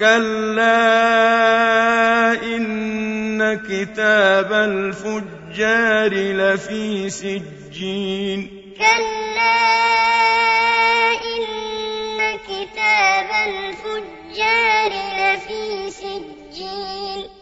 كَلَّا إِنَّ كِتَابَ الْفُجَّارِ لَفِي سِجِّينٍ كَلَّا إِنَّ كِتَابَ الْفُجَّارِ لَفِي سِجِّينٍ